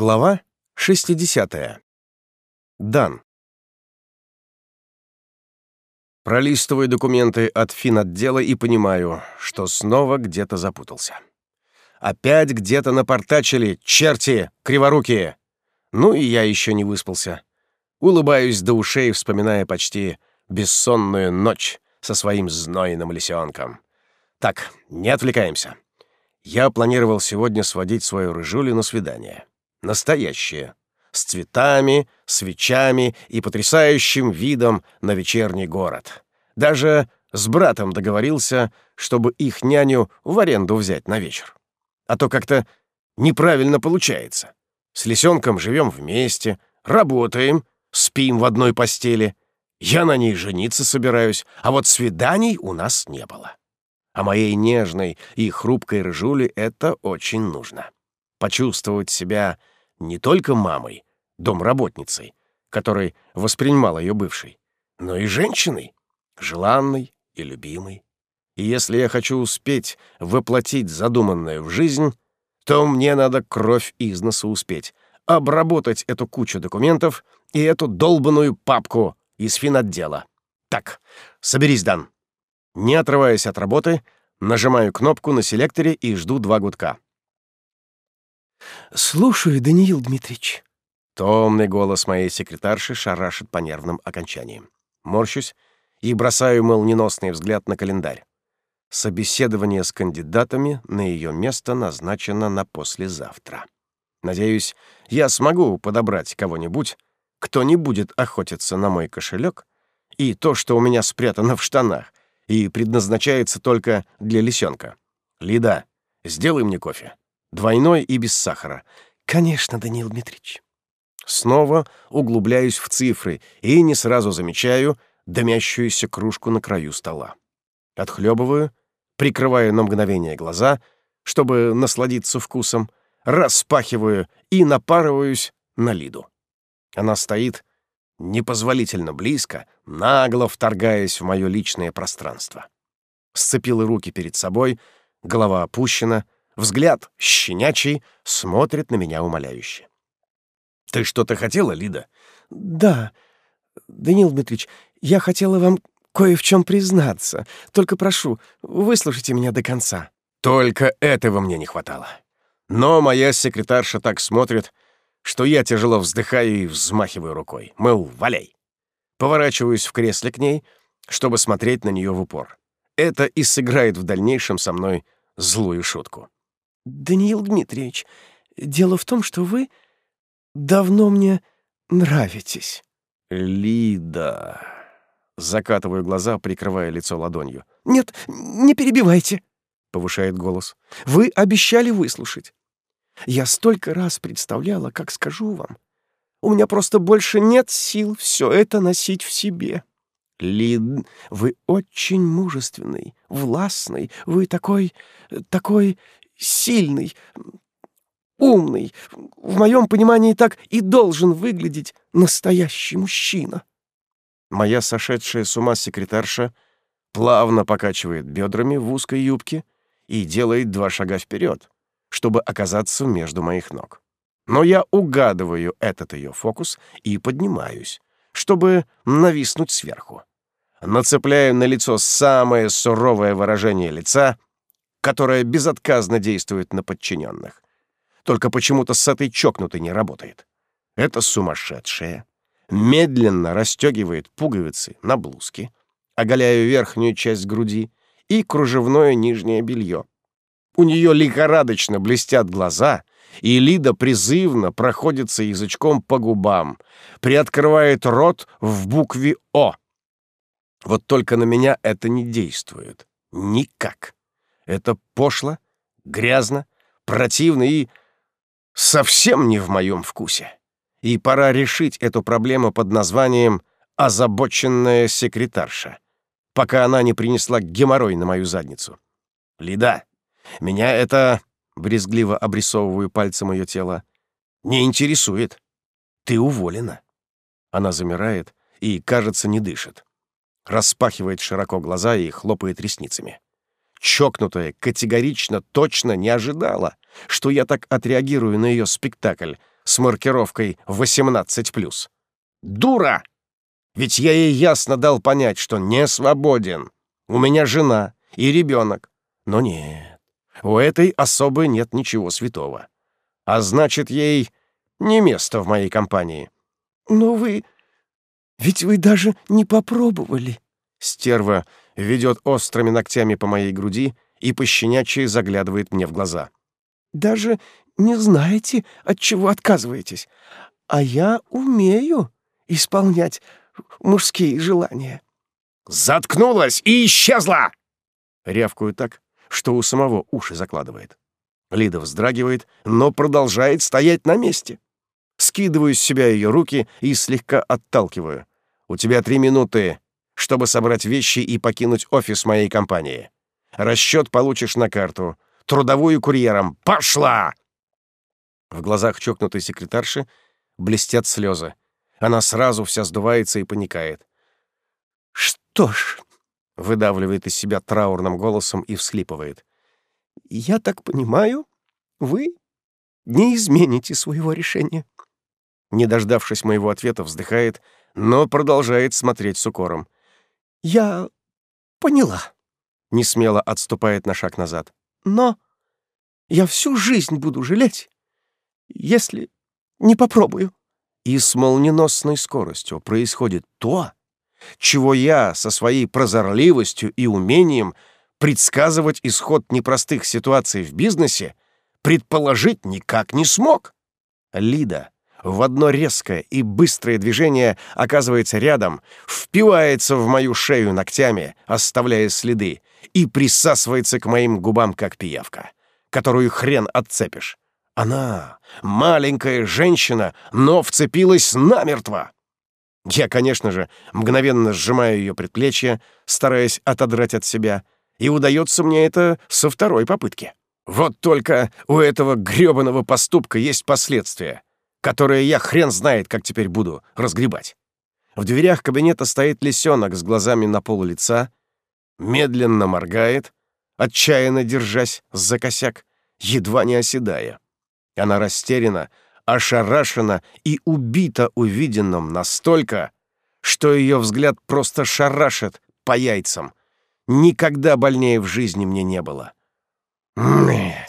Глава 60. Дан. Пролистываю документы от финотдела и понимаю, что снова где-то запутался. Опять где-то напортачили, черти, криворукие. Ну и я еще не выспался. Улыбаюсь до ушей, вспоминая почти бессонную ночь со своим знойным лисенком. Так, не отвлекаемся. Я планировал сегодня сводить свою рыжулю на свидание. Настоящее. С цветами, свечами и потрясающим видом на вечерний город. Даже с братом договорился, чтобы их няню в аренду взять на вечер. А то как-то неправильно получается. С лисенком живем вместе, работаем, спим в одной постели. Я на ней жениться собираюсь, а вот свиданий у нас не было. А моей нежной и хрупкой рыжуле это очень нужно почувствовать себя не только мамой, домработницей, которой воспринимал ее бывший, но и женщиной, желанной и любимой. И если я хочу успеть воплотить задуманное в жизнь, то мне надо кровь из носа успеть, обработать эту кучу документов и эту долбанную папку из финотдела. Так, соберись, Дан. Не отрываясь от работы, нажимаю кнопку на селекторе и жду два гудка. «Слушаю, Даниил Дмитриевич». Томный голос моей секретарши шарашит по нервным окончаниям. Морщусь и бросаю молниеносный взгляд на календарь. Собеседование с кандидатами на ее место назначено на послезавтра. Надеюсь, я смогу подобрать кого-нибудь, кто не будет охотиться на мой кошелек и то, что у меня спрятано в штанах и предназначается только для лисенка. Лида, сделай мне кофе. Двойной и без сахара. Конечно, Даниил Дмитриевич. Снова углубляюсь в цифры и не сразу замечаю дымящуюся кружку на краю стола. Отхлебываю, прикрываю на мгновение глаза, чтобы насладиться вкусом, распахиваю и напарываюсь на Лиду. Она стоит непозволительно близко, нагло вторгаясь в мое личное пространство. Сцепила руки перед собой, голова опущена — Взгляд, щенячий, смотрит на меня умоляюще. «Ты что-то хотела, Лида?» «Да, Даниил Дмитриевич, я хотела вам кое в чем признаться. Только прошу, выслушайте меня до конца». Только этого мне не хватало. Но моя секретарша так смотрит, что я тяжело вздыхаю и взмахиваю рукой. Мыл, валяй. Поворачиваюсь в кресле к ней, чтобы смотреть на нее в упор. Это и сыграет в дальнейшем со мной злую шутку. «Даниил Дмитриевич, дело в том, что вы давно мне нравитесь». «Лида...» Закатываю глаза, прикрывая лицо ладонью. «Нет, не перебивайте», — повышает голос. «Вы обещали выслушать. Я столько раз представляла, как скажу вам. У меня просто больше нет сил все это носить в себе. Лид, вы очень мужественный, властный, вы такой, такой сильный, умный. В моем понимании так и должен выглядеть настоящий мужчина. Моя сошедшая с ума секретарша плавно покачивает бедрами в узкой юбке и делает два шага вперед, чтобы оказаться между моих ног. Но я угадываю этот ее фокус и поднимаюсь, чтобы нависнуть сверху. Нацепляю на лицо самое суровое выражение лица которая безотказно действует на подчиненных. Только почему-то с этой чокнутой не работает. Это сумасшедшая. Медленно расстегивает пуговицы на блузке, оголяя верхнюю часть груди и кружевное нижнее белье. У нее лихорадочно блестят глаза, и Лида призывно проходится язычком по губам, приоткрывает рот в букве «О». Вот только на меня это не действует. Никак. Это пошло, грязно, противно и совсем не в моем вкусе. И пора решить эту проблему под названием «озабоченная секретарша», пока она не принесла геморрой на мою задницу. «Лида, меня это...» — брезгливо обрисовываю пальцем ее тело. «Не интересует. Ты уволена». Она замирает и, кажется, не дышит. Распахивает широко глаза и хлопает ресницами. Чокнутая категорично точно не ожидала, что я так отреагирую на ее спектакль с маркировкой 18+. Дура! Ведь я ей ясно дал понять, что не свободен. У меня жена и ребенок. Но нет, у этой особы нет ничего святого. А значит, ей не место в моей компании. Но вы... Ведь вы даже не попробовали. Стерва ведет острыми ногтями по моей груди и пощенячьи заглядывает мне в глаза. Даже не знаете, от чего отказываетесь. А я умею исполнять мужские желания. «Заткнулась и исчезла!» Рявкую так, что у самого уши закладывает. Лида вздрагивает, но продолжает стоять на месте. Скидываю с себя ее руки и слегка отталкиваю. «У тебя три минуты, чтобы собрать вещи и покинуть офис моей компании. Расчет получишь на карту. Трудовую курьером. Пошла!» В глазах чокнутой секретарши блестят слезы. Она сразу вся сдувается и паникает. «Что ж...» — выдавливает из себя траурным голосом и всхлипывает. «Я так понимаю, вы не измените своего решения». Не дождавшись моего ответа, вздыхает, но продолжает смотреть с укором. «Я поняла», — несмело отступает на шаг назад. «Но я всю жизнь буду жалеть, если не попробую». И с молниеносной скоростью происходит то, чего я со своей прозорливостью и умением предсказывать исход непростых ситуаций в бизнесе предположить никак не смог. Лида в одно резкое и быстрое движение оказывается рядом, впивается в мою шею ногтями, оставляя следы, и присасывается к моим губам, как пиявка, которую хрен отцепишь. Она маленькая женщина, но вцепилась намертво. Я, конечно же, мгновенно сжимаю ее предплечье, стараясь отодрать от себя, и удается мне это со второй попытки. Вот только у этого грёбаного поступка есть последствия, которые я хрен знает, как теперь буду разгребать. В дверях кабинета стоит лисенок с глазами на полу лица, медленно моргает, отчаянно держась за косяк, едва не оседая. Она растеряна, ошарашена и убита увиденным настолько, что ее взгляд просто шарашит по яйцам. Никогда больнее в жизни мне не было. Нет.